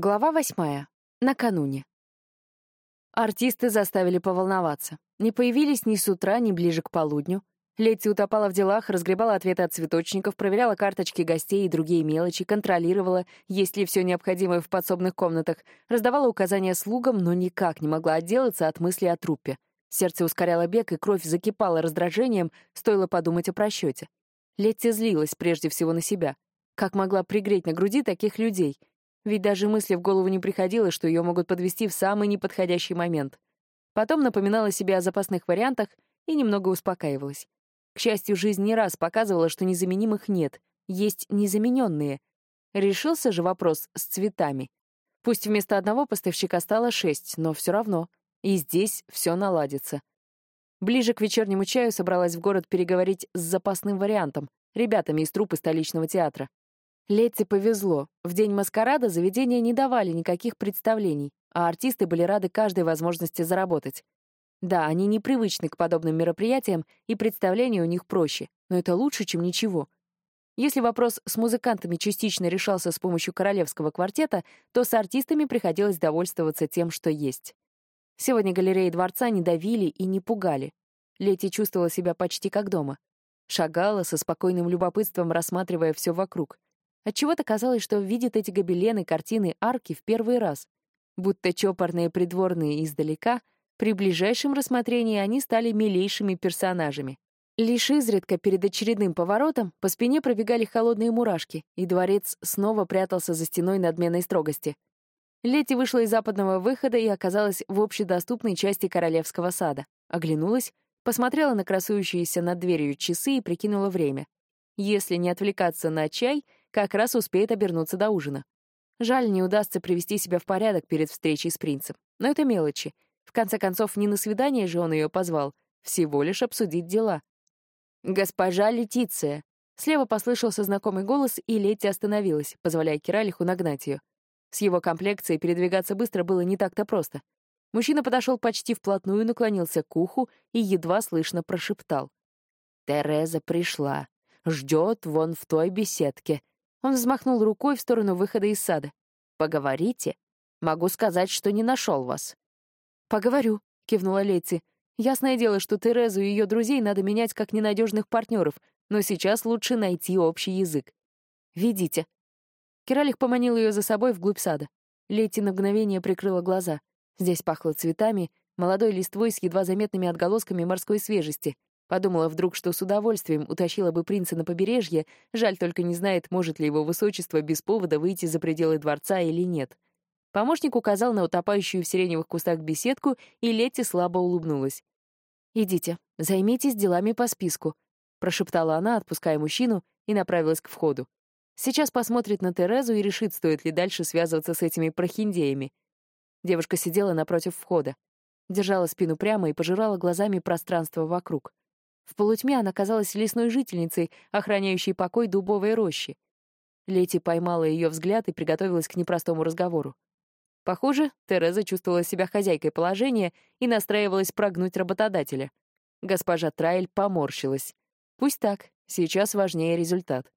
Глава восьмая. Накануне. Артисты заставили поволноваться. Не появились ни с утра, ни ближе к полудню. Летти утопала в делах, разгребала ответы от цветочников, проверяла карточки гостей и другие мелочи, контролировала, есть ли все необходимое в подсобных комнатах, раздавала указания слугам, но никак не могла отделаться от мысли о трупе. Сердце ускоряло бег, и кровь закипала раздражением, стоило подумать о просчете. Летти злилась прежде всего на себя. Как могла пригреть на груди таких людей? Ведь даже мысли в голову не приходило, что ее могут подвести в самый неподходящий момент. Потом напоминала себе о запасных вариантах и немного успокаивалась. К счастью, жизнь не раз показывала, что незаменимых нет, есть незамененные. Решился же вопрос с цветами. Пусть вместо одного поставщика стало шесть, но все равно. И здесь все наладится. Ближе к вечернему чаю собралась в город переговорить с запасным вариантом, ребятами из труппы столичного театра. Летти повезло. В день маскарада заведения не давали никаких представлений, а артисты были рады каждой возможности заработать. Да, они непривычны к подобным мероприятиям, и представление у них проще, но это лучше, чем ничего. Если вопрос с музыкантами частично решался с помощью королевского квартета, то с артистами приходилось довольствоваться тем, что есть. Сегодня галереи дворца не давили и не пугали. Лети чувствовала себя почти как дома. Шагала со спокойным любопытством, рассматривая все вокруг. Отчего-то казалось, что видит эти гобелены, картины, арки в первый раз. Будто чопорные придворные издалека, при ближайшем рассмотрении они стали милейшими персонажами. Лишь изредка перед очередным поворотом по спине пробегали холодные мурашки, и дворец снова прятался за стеной надменной строгости. Лети вышла из западного выхода и оказалась в общедоступной части королевского сада. Оглянулась, посмотрела на красующиеся над дверью часы и прикинула время. Если не отвлекаться на чай — как раз успеет обернуться до ужина. Жаль, не удастся привести себя в порядок перед встречей с принцем. Но это мелочи. В конце концов, не на свидание же он ее позвал, всего лишь обсудить дела. «Госпожа Летиция!» Слева послышался знакомый голос, и Летти остановилась, позволяя Киралиху нагнать ее. С его комплекцией передвигаться быстро было не так-то просто. Мужчина подошел почти вплотную, наклонился к уху и едва слышно прошептал. «Тереза пришла. Ждет вон в той беседке. Он взмахнул рукой в сторону выхода из сада. «Поговорите? Могу сказать, что не нашел вас». «Поговорю», — кивнула Летти. «Ясное дело, что Терезу и ее друзей надо менять как ненадежных партнеров, но сейчас лучше найти общий язык. Ведите». Киралих поманил ее за собой вглубь сада. Летти на мгновение прикрыла глаза. Здесь пахло цветами, молодой листвой с едва заметными отголосками морской свежести — Подумала вдруг, что с удовольствием утащила бы принца на побережье, жаль только не знает, может ли его высочество без повода выйти за пределы дворца или нет. Помощник указал на утопающую в сиреневых кустах беседку, и Летти слабо улыбнулась. «Идите, займитесь делами по списку», — прошептала она, отпуская мужчину, и направилась к входу. Сейчас посмотрит на Терезу и решит, стоит ли дальше связываться с этими прохиндеями. Девушка сидела напротив входа, держала спину прямо и пожирала глазами пространство вокруг. В полутьме она казалась лесной жительницей, охраняющей покой дубовой рощи. Лети поймала ее взгляд и приготовилась к непростому разговору. Похоже, Тереза чувствовала себя хозяйкой положения и настраивалась прогнуть работодателя. Госпожа Трайль поморщилась. Пусть так, сейчас важнее результат.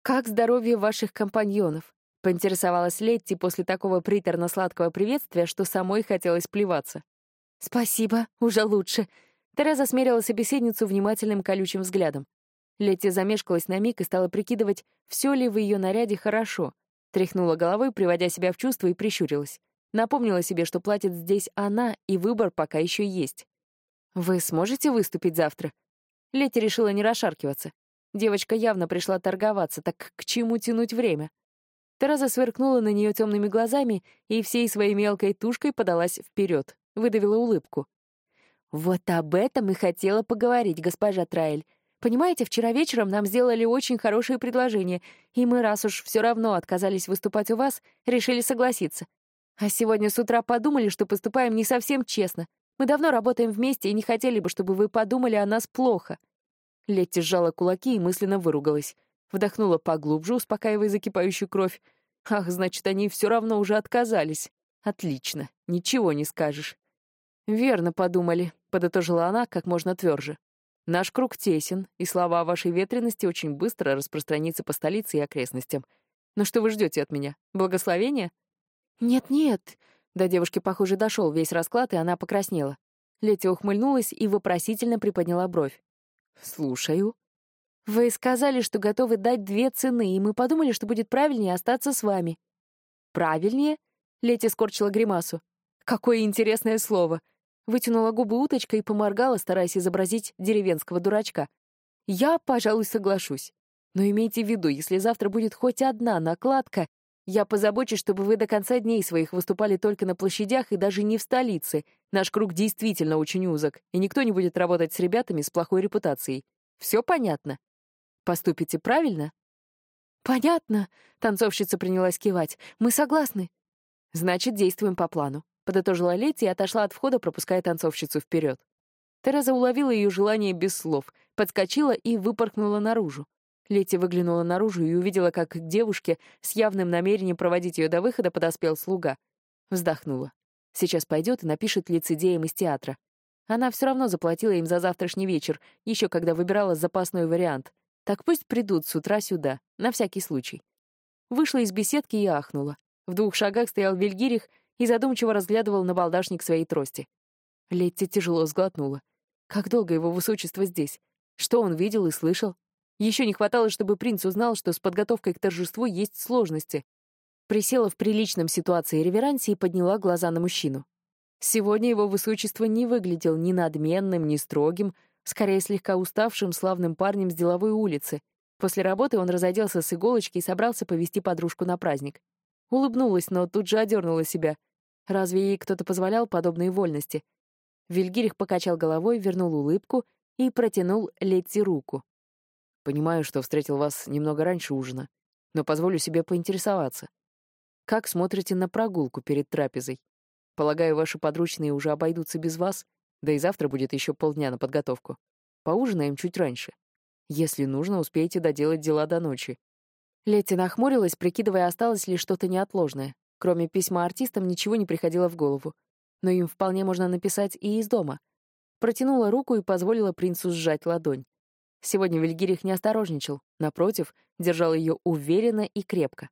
«Как здоровье ваших компаньонов?» — поинтересовалась Летти после такого приторно-сладкого приветствия, что самой хотелось плеваться. «Спасибо, уже лучше», Тереза смерила собеседницу внимательным колючим взглядом. Летти замешкалась на миг и стала прикидывать, все ли в ее наряде хорошо. Тряхнула головой, приводя себя в чувство, и прищурилась. Напомнила себе, что платит здесь она, и выбор пока еще есть. «Вы сможете выступить завтра?» Летти решила не расшаркиваться. Девочка явно пришла торговаться, так к чему тянуть время? Тереза сверкнула на нее темными глазами и всей своей мелкой тушкой подалась вперед, выдавила улыбку. «Вот об этом и хотела поговорить, госпожа Трайль. Понимаете, вчера вечером нам сделали очень хорошее предложение, и мы, раз уж все равно отказались выступать у вас, решили согласиться. А сегодня с утра подумали, что поступаем не совсем честно. Мы давно работаем вместе и не хотели бы, чтобы вы подумали о нас плохо». Летти сжала кулаки и мысленно выругалась. Вдохнула поглубже, успокаивая закипающую кровь. «Ах, значит, они все равно уже отказались. Отлично, ничего не скажешь». «Верно подумали», подытожила она как можно тверже. Наш круг тесен, и слова о вашей ветренности очень быстро распространится по столице и окрестностям. Но что вы ждете от меня? Благословения? «Нет-нет», до девушки, похоже, дошел весь расклад, и она покраснела. Летя ухмыльнулась и вопросительно приподняла бровь. «Слушаю». «Вы сказали, что готовы дать две цены, и мы подумали, что будет правильнее остаться с вами». «Правильнее?» — Летя скорчила гримасу. «Какое интересное слово!» Вытянула губы уточкой и поморгала, стараясь изобразить деревенского дурачка. «Я, пожалуй, соглашусь. Но имейте в виду, если завтра будет хоть одна накладка, я позабочусь, чтобы вы до конца дней своих выступали только на площадях и даже не в столице. Наш круг действительно очень узок, и никто не будет работать с ребятами с плохой репутацией. Все понятно? Поступите правильно? Понятно, танцовщица принялась кивать. Мы согласны. Значит, действуем по плану. Подытожила Лети и отошла от входа, пропуская танцовщицу вперед. Тереза уловила ее желание без слов, подскочила и выпорхнула наружу. Лети выглянула наружу и увидела, как к девушке с явным намерением проводить ее до выхода подоспел слуга. Вздохнула. Сейчас пойдет и напишет лицедеям из театра. Она все равно заплатила им за завтрашний вечер, еще когда выбирала запасной вариант. Так пусть придут с утра сюда, на всякий случай. Вышла из беседки и ахнула. В двух шагах стоял Вильгирих и задумчиво разглядывал на балдашник своей трости. Летти тяжело сглотнула. Как долго его высочество здесь? Что он видел и слышал? Еще не хватало, чтобы принц узнал, что с подготовкой к торжеству есть сложности. Присела в приличном ситуации реверансе и подняла глаза на мужчину. Сегодня его высочество не выглядел ни надменным, ни строгим, скорее слегка уставшим славным парнем с деловой улицы. После работы он разоделся с иголочки и собрался повести подружку на праздник. Улыбнулась, но тут же одернула себя. Разве ей кто-то позволял подобные вольности? Вильгирих покачал головой, вернул улыбку и протянул Летти руку. Понимаю, что встретил вас немного раньше ужина, но позволю себе поинтересоваться. Как смотрите на прогулку перед трапезой? Полагаю, ваши подручные уже обойдутся без вас, да и завтра будет еще полдня на подготовку. Поужинаем чуть раньше. Если нужно, успеете доделать дела до ночи». Летти нахмурилась, прикидывая, осталось ли что-то неотложное. Кроме письма артистам ничего не приходило в голову. Но им вполне можно написать и из дома. Протянула руку и позволила принцу сжать ладонь. Сегодня Вильгирих не осторожничал, напротив, держал ее уверенно и крепко.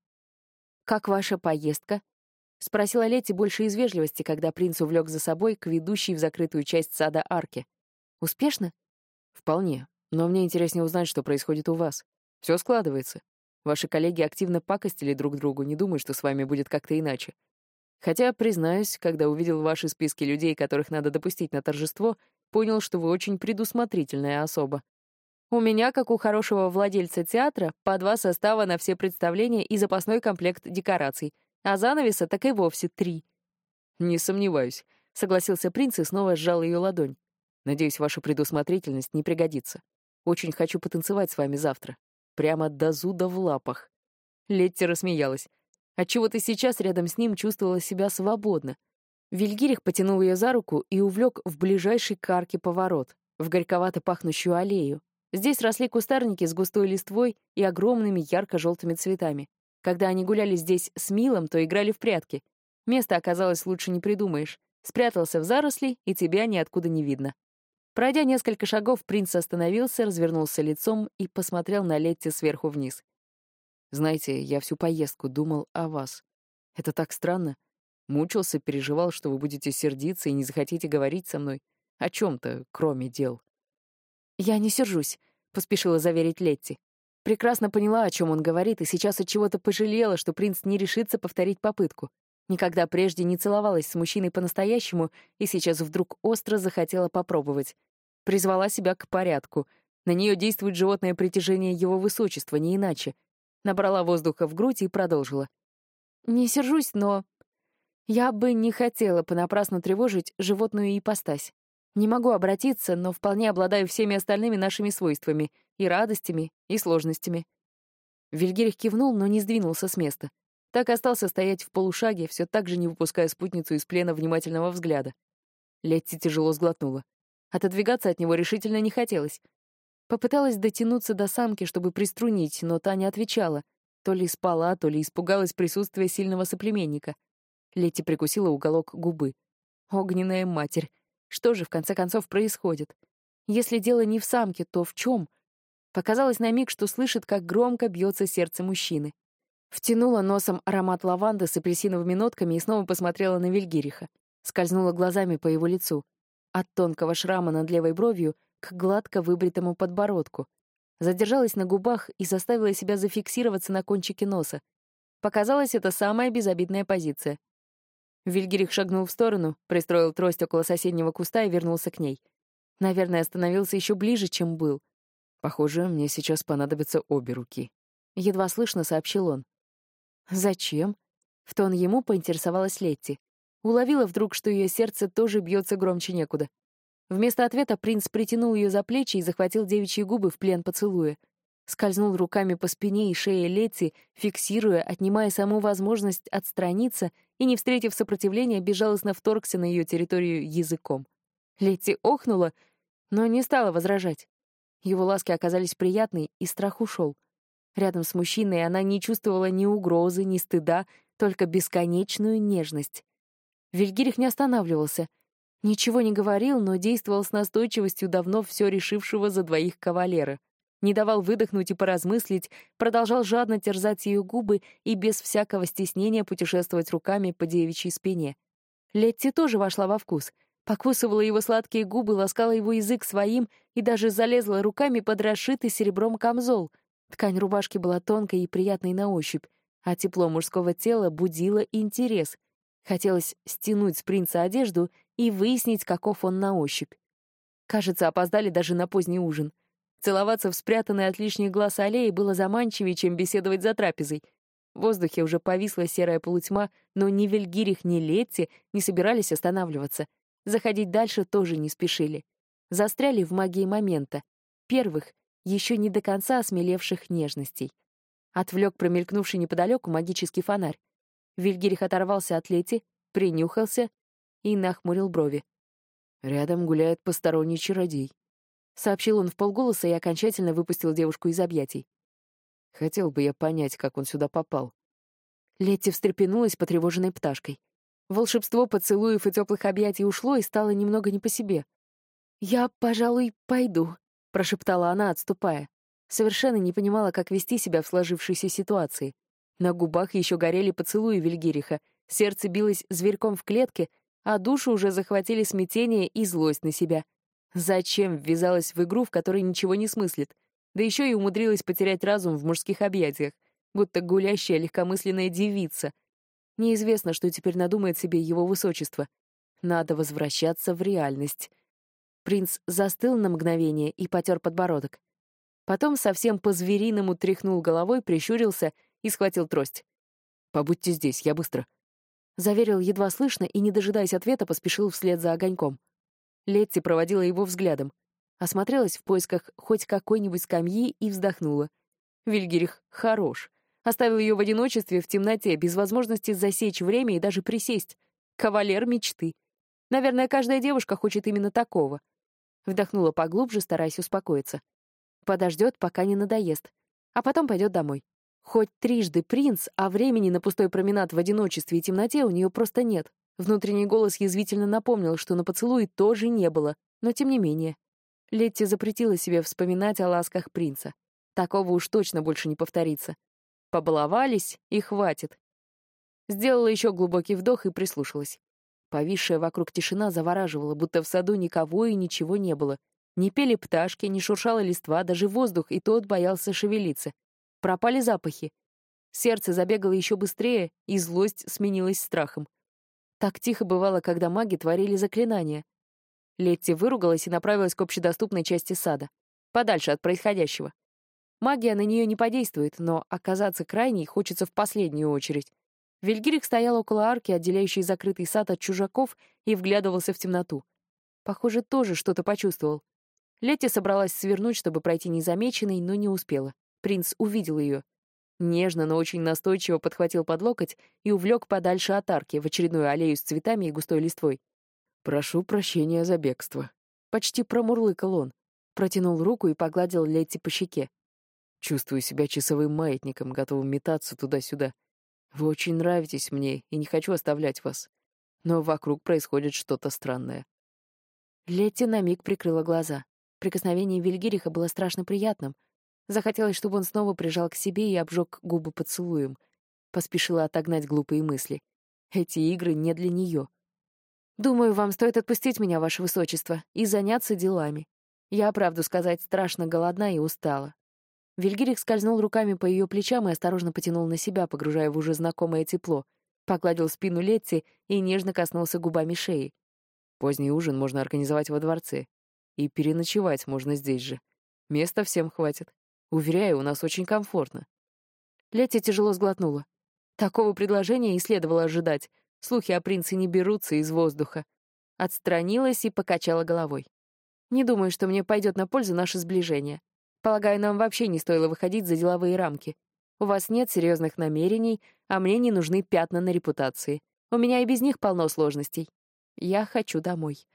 «Как ваша поездка?» — спросила Лети больше из вежливости, когда принц увлек за собой к ведущей в закрытую часть сада арки. «Успешно?» «Вполне. Но мне интереснее узнать, что происходит у вас. Все складывается. Ваши коллеги активно пакостили друг другу, не думаю, что с вами будет как-то иначе. Хотя, признаюсь, когда увидел ваши списки людей, которых надо допустить на торжество, понял, что вы очень предусмотрительная особа. У меня, как у хорошего владельца театра, по два состава на все представления и запасной комплект декораций, а занавеса так и вовсе три. «Не сомневаюсь», — согласился принц и снова сжал ее ладонь. «Надеюсь, ваша предусмотрительность не пригодится. Очень хочу потанцевать с вами завтра. Прямо до зуда в лапах». Летти рассмеялась. Отчего ты сейчас рядом с ним чувствовала себя свободно. Вильгирих потянул ее за руку и увлек в ближайший к арке поворот, в горьковато пахнущую аллею, Здесь росли кустарники с густой листвой и огромными ярко-желтыми цветами. Когда они гуляли здесь с Милом, то играли в прятки. Место оказалось лучше не придумаешь. Спрятался в заросли, и тебя ниоткуда не видно. Пройдя несколько шагов, принц остановился, развернулся лицом и посмотрел на Летти сверху вниз. «Знаете, я всю поездку думал о вас. Это так странно. Мучился, переживал, что вы будете сердиться и не захотите говорить со мной о чем то кроме дел. «Я не сержусь», — поспешила заверить Летти. Прекрасно поняла, о чем он говорит, и сейчас от чего-то пожалела, что принц не решится повторить попытку. Никогда прежде не целовалась с мужчиной по-настоящему, и сейчас вдруг остро захотела попробовать. Призвала себя к порядку. На нее действует животное притяжение его высочества, не иначе. Набрала воздуха в грудь и продолжила. «Не сержусь, но я бы не хотела понапрасну тревожить животную ипостась. Не могу обратиться, но вполне обладаю всеми остальными нашими свойствами, и радостями, и сложностями. Вильгерих кивнул, но не сдвинулся с места. Так остался стоять в полушаге, все так же не выпуская спутницу из плена внимательного взгляда. Летти тяжело сглотнула. Отодвигаться от него решительно не хотелось. Попыталась дотянуться до самки, чтобы приструнить, но та не отвечала. То ли спала, то ли испугалась присутствия сильного соплеменника. Летти прикусила уголок губы. Огненная матерь. Что же, в конце концов, происходит? Если дело не в самке, то в чем? Показалось на миг, что слышит, как громко бьется сердце мужчины. Втянула носом аромат лаванды с апельсиновыми нотками и снова посмотрела на Вильгириха. Скользнула глазами по его лицу. От тонкого шрама над левой бровью к гладко выбритому подбородку. Задержалась на губах и заставила себя зафиксироваться на кончике носа. Показалось, это самая безобидная позиция. Вильгерих шагнул в сторону, пристроил трость около соседнего куста и вернулся к ней. Наверное, остановился еще ближе, чем был. «Похоже, мне сейчас понадобятся обе руки», — едва слышно сообщил он. «Зачем?» — в тон ему поинтересовалась Летти. Уловила вдруг, что ее сердце тоже бьется громче некуда. Вместо ответа принц притянул ее за плечи и захватил девичьи губы в плен поцелуя. Скользнул руками по спине и шее Летти, фиксируя, отнимая саму возможность отстраниться и, не встретив сопротивления, безжалостно вторгся на ее территорию языком. Летти охнула, но не стала возражать. Его ласки оказались приятны, и страх ушел. Рядом с мужчиной она не чувствовала ни угрозы, ни стыда, только бесконечную нежность. Вильгирих не останавливался. Ничего не говорил, но действовал с настойчивостью давно все решившего за двоих кавалера. Не давал выдохнуть и поразмыслить, продолжал жадно терзать ее губы и без всякого стеснения путешествовать руками по девичьей спине. Летти тоже вошла во вкус. Покусывала его сладкие губы, ласкала его язык своим и даже залезла руками под расшитый серебром камзол. Ткань рубашки была тонкой и приятной на ощупь, а тепло мужского тела будило интерес — Хотелось стянуть с принца одежду и выяснить, каков он на ощупь. Кажется, опоздали даже на поздний ужин. Целоваться в спрятанной от лишних глаз аллее было заманчивее, чем беседовать за трапезой. В воздухе уже повисла серая полутьма, но ни Вельгирих, ни Летти не собирались останавливаться. Заходить дальше тоже не спешили. Застряли в магии момента. Первых, еще не до конца осмелевших нежностей. Отвлек промелькнувший неподалеку магический фонарь. Вильгирих оторвался от Лети, принюхался и нахмурил брови. «Рядом гуляет посторонний чародей», — сообщил он в полголоса и окончательно выпустил девушку из объятий. «Хотел бы я понять, как он сюда попал». Летти встрепенулась потревоженной пташкой. Волшебство поцелуев и теплых объятий ушло и стало немного не по себе. «Я, пожалуй, пойду», — прошептала она, отступая. Совершенно не понимала, как вести себя в сложившейся ситуации. На губах еще горели поцелуи Вильгириха, сердце билось зверьком в клетке, а душу уже захватили смятение и злость на себя. Зачем ввязалась в игру, в которой ничего не смыслит? Да еще и умудрилась потерять разум в мужских объятиях, будто гулящая легкомысленная девица. Неизвестно, что теперь надумает себе его высочество. Надо возвращаться в реальность. Принц застыл на мгновение и потер подбородок. Потом совсем по-звериному тряхнул головой, прищурился — и схватил трость. «Побудьте здесь, я быстро», — заверил едва слышно и, не дожидаясь ответа, поспешил вслед за огоньком. Летти проводила его взглядом, осмотрелась в поисках хоть какой-нибудь скамьи и вздохнула. Вильгерих хорош. Оставил ее в одиночестве, в темноте, без возможности засечь время и даже присесть. Кавалер мечты. Наверное, каждая девушка хочет именно такого. Вдохнула поглубже, стараясь успокоиться. Подождет, пока не надоест. А потом пойдет домой. Хоть трижды принц, а времени на пустой променад в одиночестве и темноте у нее просто нет. Внутренний голос язвительно напомнил, что на поцелуе тоже не было, но тем не менее. Летти запретила себе вспоминать о ласках принца. Такого уж точно больше не повторится. Побаловались, и хватит. Сделала еще глубокий вдох и прислушалась. Повисшая вокруг тишина завораживала, будто в саду никого и ничего не было. Не пели пташки, не шуршала листва, даже воздух, и тот боялся шевелиться. Пропали запахи. Сердце забегало еще быстрее, и злость сменилась страхом. Так тихо бывало, когда маги творили заклинания. Летти выругалась и направилась к общедоступной части сада, подальше от происходящего. Магия на нее не подействует, но оказаться крайней хочется в последнюю очередь. Вильгирик стоял около арки, отделяющей закрытый сад от чужаков, и вглядывался в темноту. Похоже, тоже что-то почувствовал. Летти собралась свернуть, чтобы пройти незамеченной, но не успела. Принц увидел ее. Нежно, но очень настойчиво подхватил под локоть и увлек подальше от арки в очередную аллею с цветами и густой листвой. «Прошу прощения за бегство». Почти промурлыкал он. Протянул руку и погладил Летти по щеке. «Чувствую себя часовым маятником, готовым метаться туда-сюда. Вы очень нравитесь мне, и не хочу оставлять вас. Но вокруг происходит что-то странное». Летти на миг прикрыла глаза. Прикосновение Вильгириха было страшно приятным — Захотелось, чтобы он снова прижал к себе и обжег губы поцелуем. поспешила отогнать глупые мысли. Эти игры не для нее. Думаю, вам стоит отпустить меня, ваше высочество, и заняться делами. Я, правду сказать, страшно голодна и устала. Вильгирик скользнул руками по ее плечам и осторожно потянул на себя, погружая в уже знакомое тепло, погладил спину Летти и нежно коснулся губами шеи. Поздний ужин можно организовать во дворце. И переночевать можно здесь же. Места всем хватит. Уверяю, у нас очень комфортно. Летти тяжело сглотнула. Такого предложения и следовало ожидать. Слухи о принце не берутся из воздуха. Отстранилась и покачала головой. Не думаю, что мне пойдет на пользу наше сближение. Полагаю, нам вообще не стоило выходить за деловые рамки. У вас нет серьезных намерений, а мне не нужны пятна на репутации. У меня и без них полно сложностей. Я хочу домой.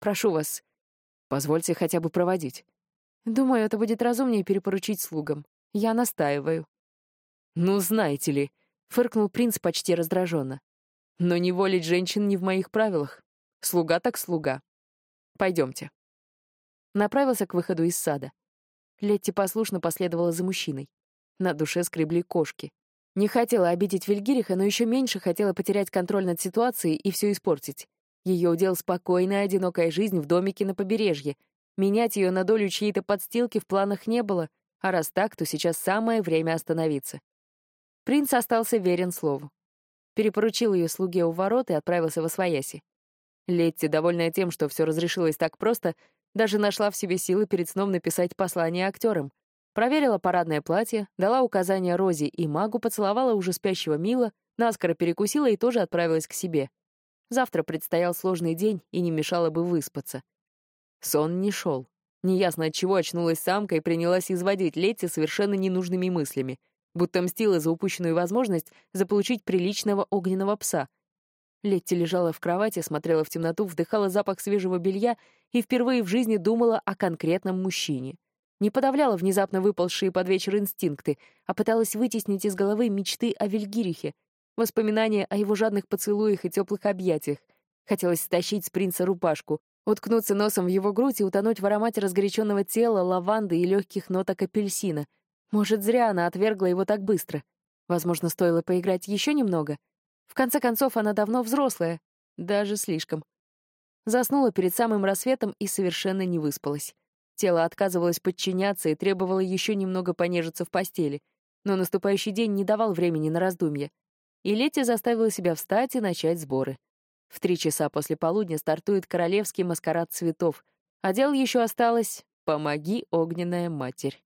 Прошу вас, позвольте хотя бы проводить. Думаю, это будет разумнее перепоручить слугам. Я настаиваю. Ну, знаете ли, фыркнул принц почти раздраженно. Но не волить женщин не в моих правилах. Слуга так слуга. Пойдемте. Направился к выходу из сада. Летти послушно последовала за мужчиной. На душе скребли кошки. Не хотела обидеть Вильгириха, но еще меньше хотела потерять контроль над ситуацией и все испортить. Ее удел спокойная, одинокая жизнь в домике на побережье. Менять ее на долю чьей-то подстилки в планах не было, а раз так, то сейчас самое время остановиться. Принц остался верен слову. Перепоручил ее слуге у ворот и отправился во свояси. Летти, довольная тем, что все разрешилось так просто, даже нашла в себе силы перед сном написать послание актерам — Проверила парадное платье, дала указания Розе и магу, поцеловала уже спящего Мила, наскоро перекусила и тоже отправилась к себе. Завтра предстоял сложный день, и не мешало бы выспаться. Сон не шел. Неясно от чего очнулась самка и принялась изводить Летти совершенно ненужными мыслями, будто мстила за упущенную возможность заполучить приличного огненного пса. Летти лежала в кровати, смотрела в темноту, вдыхала запах свежего белья и впервые в жизни думала о конкретном мужчине. Не подавляла внезапно выпалшие под вечер инстинкты, а пыталась вытеснить из головы мечты о Вильгирихе, воспоминания о его жадных поцелуях и теплых объятиях. Хотелось стащить с принца рубашку, уткнуться носом в его грудь и утонуть в аромате разгоряченного тела, лаванды и легких ноток апельсина. Может, зря она отвергла его так быстро. Возможно, стоило поиграть еще немного. В конце концов, она давно взрослая. Даже слишком. Заснула перед самым рассветом и совершенно не выспалась. Тело отказывалось подчиняться и требовало еще немного понежиться в постели, но наступающий день не давал времени на раздумье. И Летти заставила себя встать и начать сборы. В три часа после полудня стартует королевский маскарад цветов, а дел еще осталось «Помоги, огненная матерь».